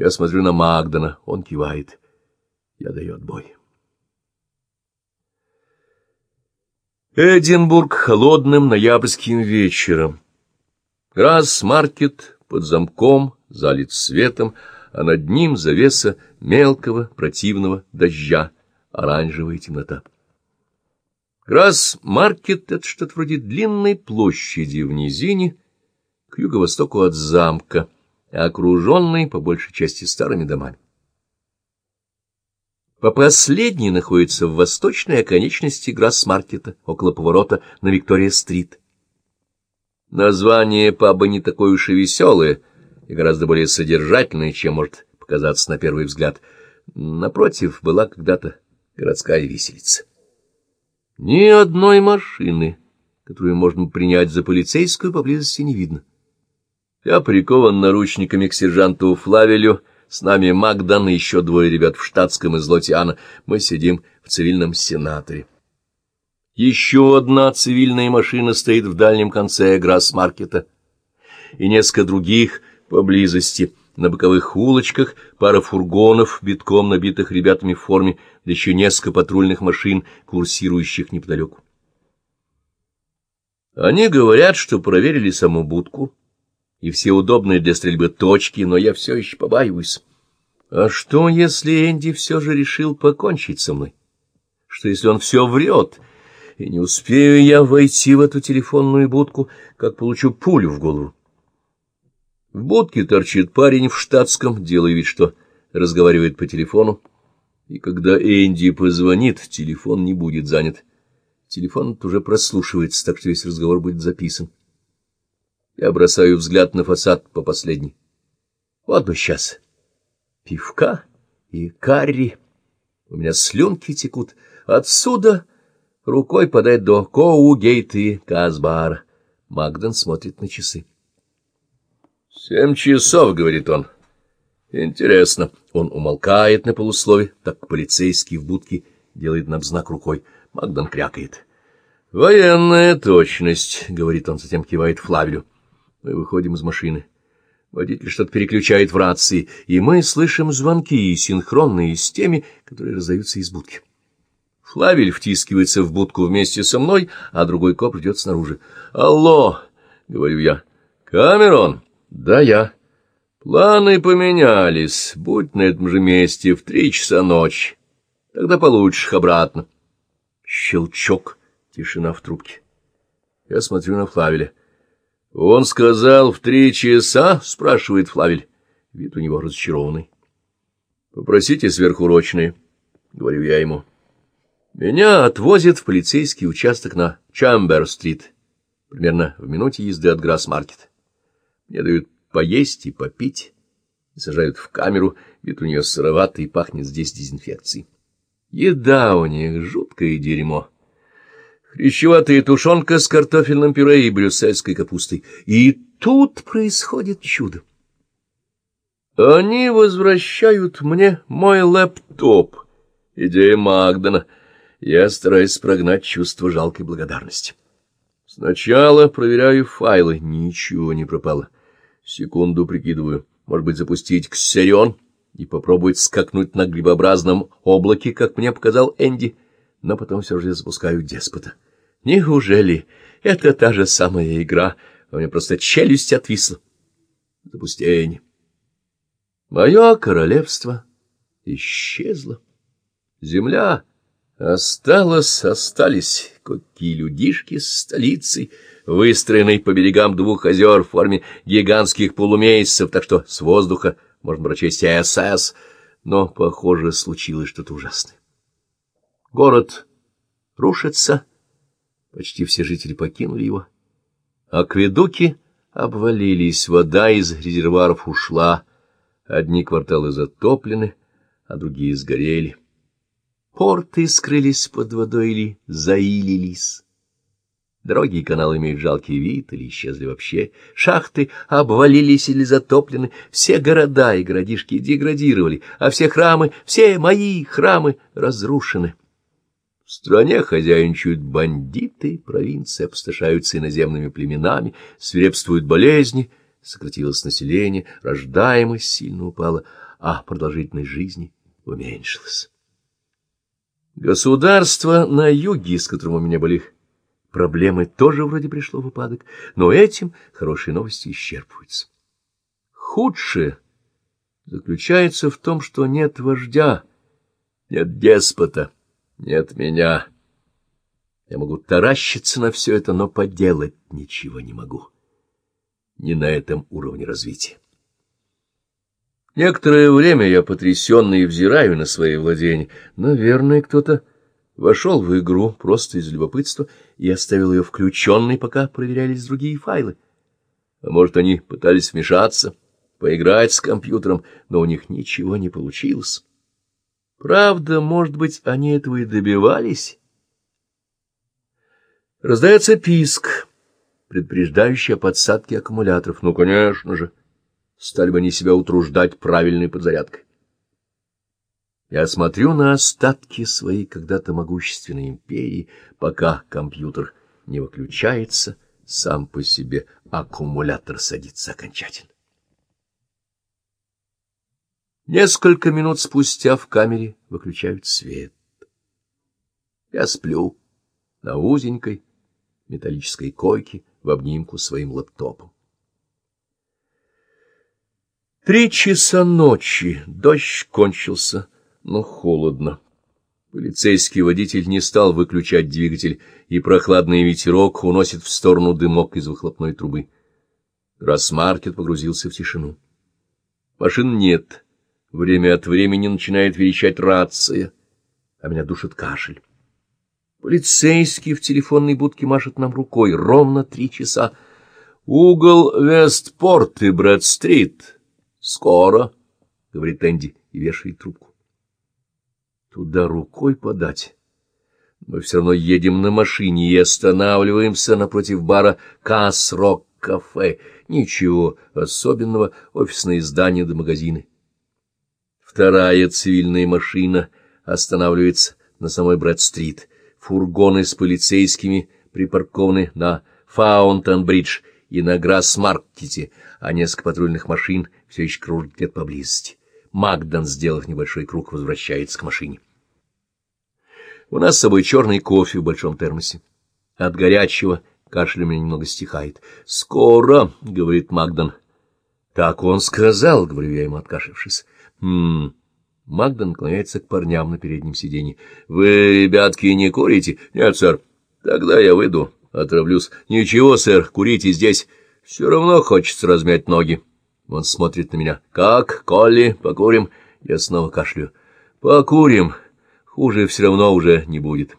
Я смотрю на Магдана, он кивает. Я даю отбой. Эдинбург холодным ноябрьским вечером. Грасс-маркет под замком, залит светом, а над ним завеса мелкого противного дождя, оранжевая темнота. Грасс-маркет — это что-то вроде длинной площади в низине, к юго-востоку от замка, окруженной по большей части старыми домами. По последней находится в восточной оконечности Грасс-маркета, около поворота на Виктория-стрит. Название паба не такое уж и веселое, и гораздо более содержательное, чем может показаться на первый взгляд. Напротив была когда-то городская виселица. Ни одной машины, которую можно принять за полицейскую, поблизости не видно. Я прикован наручниками к сержанту Флавелю, с нами Магдан и еще двое ребят в штатском из Лотиана. Мы сидим в цивильном сенаторе. Еще одна цивильная машина стоит в дальнем конце Грасс-маркета, и несколько других поблизости. На боковых улочках пара фургонов, битком набитых ребятами в форме, да еще несколько патрульных машин, курсирующих неподалеку. Они говорят, что проверили саму будку, и все удобные для стрельбы точки, но я все еще побаиваюсь. А что, если Энди все же решил покончить со мной? Что, если он все врет, и не успею я войти в эту телефонную будку, как получу пулю в голову? В будке торчит парень в штатском, делая вид, что разговаривает по телефону, и когда Энди позвонит, телефон не будет занят. Телефон уже прослушивается, так что весь разговор будет записан. Я бросаю взгляд на фасад по последней. Вот бы сейчас. Пивка и карри. У меня слюнки текут. Отсюда рукой подать до Коугейт и Казбара. Магден смотрит на часы. «Семь часов», — говорит он. «Интересно». Он умолкает на полуслове, так полицейский в будке делает нам знак рукой. Магден крякает. «Военная точность», — говорит он, затем кивает Флавелю. Мы выходим из машины. Водитель что-то переключает в рации, и мы слышим звонки, синхронные с теми, которые раздаются из будки. Флавель втискивается в будку вместе со мной, а другой коп идет снаружи. «Алло!» — говорю я. «Камерон?» «Да, я». «Планы поменялись. Будь на этом же месте в три часа ночи. Тогда получишь их обратно». Щелчок. Тишина в трубке. Я смотрю на Флавеля. — Он сказал в три часа? — спрашивает Флавель. Вид у него разочарованный. — Попросите сверхурочные, — говорю я ему. Меня отвозят в полицейский участок на Чамбер-стрит, примерно в минуте езды от Грасс-маркет. Мне дают поесть и попить, и сажают в камеру, вид у нее сыроватый и пахнет здесь дезинфекцией. Еда у них жуткое дерьмо. Хрящеватая тушенка с картофельным пюре и брюссельской капустой. И тут происходит чудо. Они возвращают мне мой лэптоп. Идея Магдана. Я стараюсь прогнать чувство жалкой благодарности. Сначала проверяю файлы. Ничего не пропало. Секунду прикидываю. Может быть, запустить ксерион и попробовать скакнуть на грибообразном облаке, как мне показал Энди но потом все же запускаю деспота. Неужели это та же самая игра? У меня просто челюсть отвисла. Запустение. Мое королевство исчезло. Земля осталась, остались какие людишки с столицей, выстроенной по берегам двух озер в форме гигантских полумесяцев, так что с воздуха можно прочесть СС, но, похоже, случилось что-то ужасное. Город рушится, почти все жители покинули его. Акведуки обвалились, вода из резервуаров ушла, одни кварталы затоплены, а другие сгорели. Порты скрылись под водой или заилились. Дороги и каналы имеют жалкий вид или исчезли вообще. Шахты обвалились или затоплены. Все города и городишки деградировали, а все храмы, все мои храмы разрушены. В стране хозяйничают бандиты, провинции опустошаются иноземными племенами, свирепствуют болезни, сократилось население, рождаемость сильно упала, а продолжительность жизни уменьшилась. Государство на юге, с которым у меня были проблемы, тоже вроде пришло в упадок, но этим хорошие новости исчерпываются. Худшее заключается в том, что нет вождя, нет деспота, нет меня. Я могу таращиться на все это, но поделать ничего не могу. Не на этом уровне развития. Некоторое время я потрясенный взираю на свои владения. Наверное, кто-то вошел в игру просто из любопытства и оставил ее включенной, пока проверялись другие файлы. А может, они пытались вмешаться, поиграть с компьютером, но у них ничего не получилось. Правда, может быть, они этого и добивались? Раздается писк, предупреждающий о подсадке аккумуляторов. Ну, конечно же, стали бы они себя утруждать правильной подзарядкой. Я смотрю на остатки своей когда-то могущественной империи, пока компьютер не выключается сам по себе, аккумулятор садится окончательно. Несколько минут спустя в камере выключают свет. Я сплю на узенькой металлической койке в обнимку своим лаптопом. Три часа ночи, дождь кончился, но холодно. Полицейский водитель не стал выключать двигатель, и прохладный ветерок уносит в сторону дымок из выхлопной трубы. Гроссмаркет погрузился в тишину. Машин нет. Время от времени начинает верещать рация, а меня душит кашель. Полицейский в телефонной будке машет нам рукой. Ровно три часа. «Угол Вестпорт и Брэд-стрит. Скоро», — говорит Энди и вешает трубку. Туда рукой подать. Мы все равно едем на машине и останавливаемся напротив бара «Касс-Рок-кафе». Ничего особенного, офисные здания да магазины. Вторая цивильная машина останавливается на самой Брэд-стрит. Фургоны с полицейскими припаркованы на Фаунтон-бридж и на Грасс-маркете, а несколько патрульных машин все еще кружат где-то поблизости. Магдан, сделав небольшой круг, возвращается к машине. У нас с собой черный кофе в большом термосе. От горячего кашель у меня немного стихает. «Скоро», — говорит Магдан. «Так он сказал», — говорю я ему, откашлившись. «Хм...» Магда наклоняется к парням на переднем сиденье. «Вы, ребятки, не курите?» «Нет, сэр». «Тогда я выйду, отравлюсь». «Ничего, сэр, курите здесь. Все равно хочется размять ноги». Он смотрит на меня. «Как, Колли, покурим?» Я снова кашлю. «Покурим. Хуже все равно уже не будет».